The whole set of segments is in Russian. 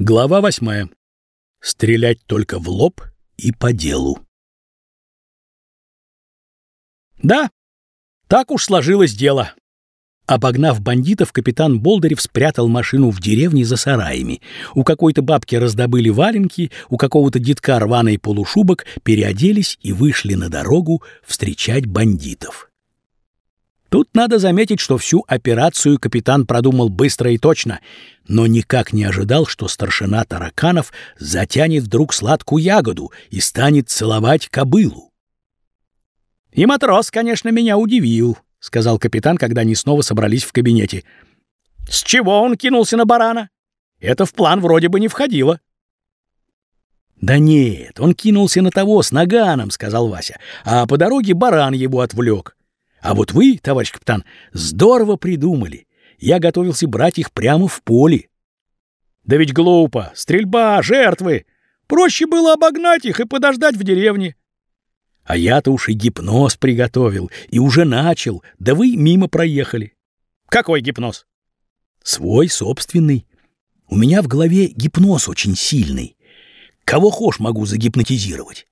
Глава восьмая. Стрелять только в лоб и по делу. Да, так уж сложилось дело. Обогнав бандитов, капитан Болдырев спрятал машину в деревне за сараями. У какой-то бабки раздобыли валенки, у какого-то детка рваный полушубок, переоделись и вышли на дорогу встречать бандитов. Тут надо заметить, что всю операцию капитан продумал быстро и точно, но никак не ожидал, что старшина тараканов затянет вдруг сладкую ягоду и станет целовать кобылу. «И матрос, конечно, меня удивил», — сказал капитан, когда они снова собрались в кабинете. «С чего он кинулся на барана? Это в план вроде бы не входило». «Да нет, он кинулся на того с наганом», — сказал Вася, «а по дороге баран его отвлек». А вот вы, товарищ капитан, здорово придумали. Я готовился брать их прямо в поле. Да ведь глупо. Стрельба, жертвы. Проще было обогнать их и подождать в деревне. А я-то уж и гипноз приготовил, и уже начал, да вы мимо проехали. Какой гипноз? Свой, собственный. У меня в голове гипноз очень сильный. Кого хошь могу загипнотизировать.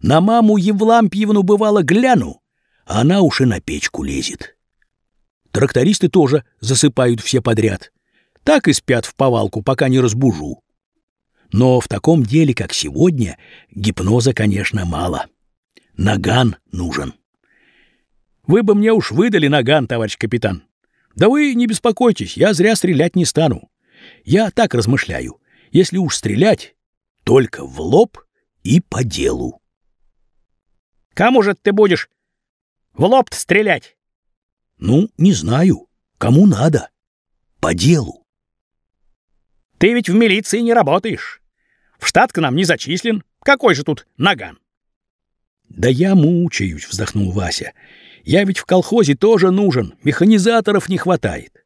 На маму Евлампьевну бывало гляну, а она уж и на печку лезет. Трактористы тоже засыпают все подряд. Так и спят в повалку, пока не разбужу. Но в таком деле, как сегодня, гипноза, конечно, мало. Наган нужен. Вы бы мне уж выдали наган, товарищ капитан. Да вы не беспокойтесь, я зря стрелять не стану. Я так размышляю. Если уж стрелять, только в лоб и по делу. Кому же ты будешь в лоб стрелять? Ну, не знаю. Кому надо. По делу. Ты ведь в милиции не работаешь. В штат к нам не зачислен. Какой же тут наган? Да я мучаюсь, вздохнул Вася. Я ведь в колхозе тоже нужен. Механизаторов не хватает.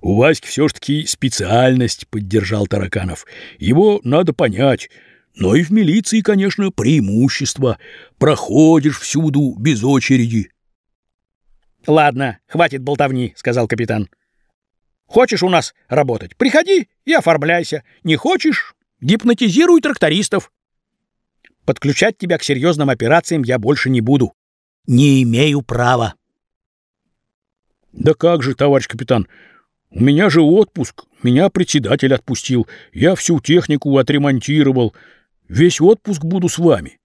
У Васьки все ж таки специальность, поддержал Тараканов. Его надо понять. Но и в милиции, конечно, преимущество. Проходишь всюду без очереди. «Ладно, хватит болтовни», — сказал капитан. «Хочешь у нас работать? Приходи и оформляйся. Не хочешь — гипнотизируй трактористов. Подключать тебя к серьезным операциям я больше не буду. Не имею права». «Да как же, товарищ капитан, у меня же отпуск. Меня председатель отпустил. Я всю технику отремонтировал. Весь отпуск буду с вами.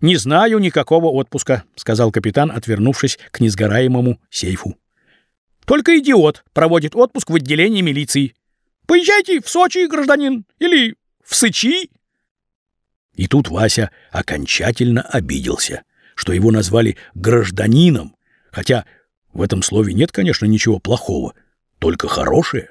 Не знаю никакого отпуска, сказал капитан, отвернувшись к несгораемому сейфу. Только идиот проводит отпуск в отделении милиции. Поезжайте в Сочи, гражданин, или в Сычи. И тут Вася окончательно обиделся, что его назвали гражданином, хотя в этом слове нет, конечно, ничего плохого, только хорошее.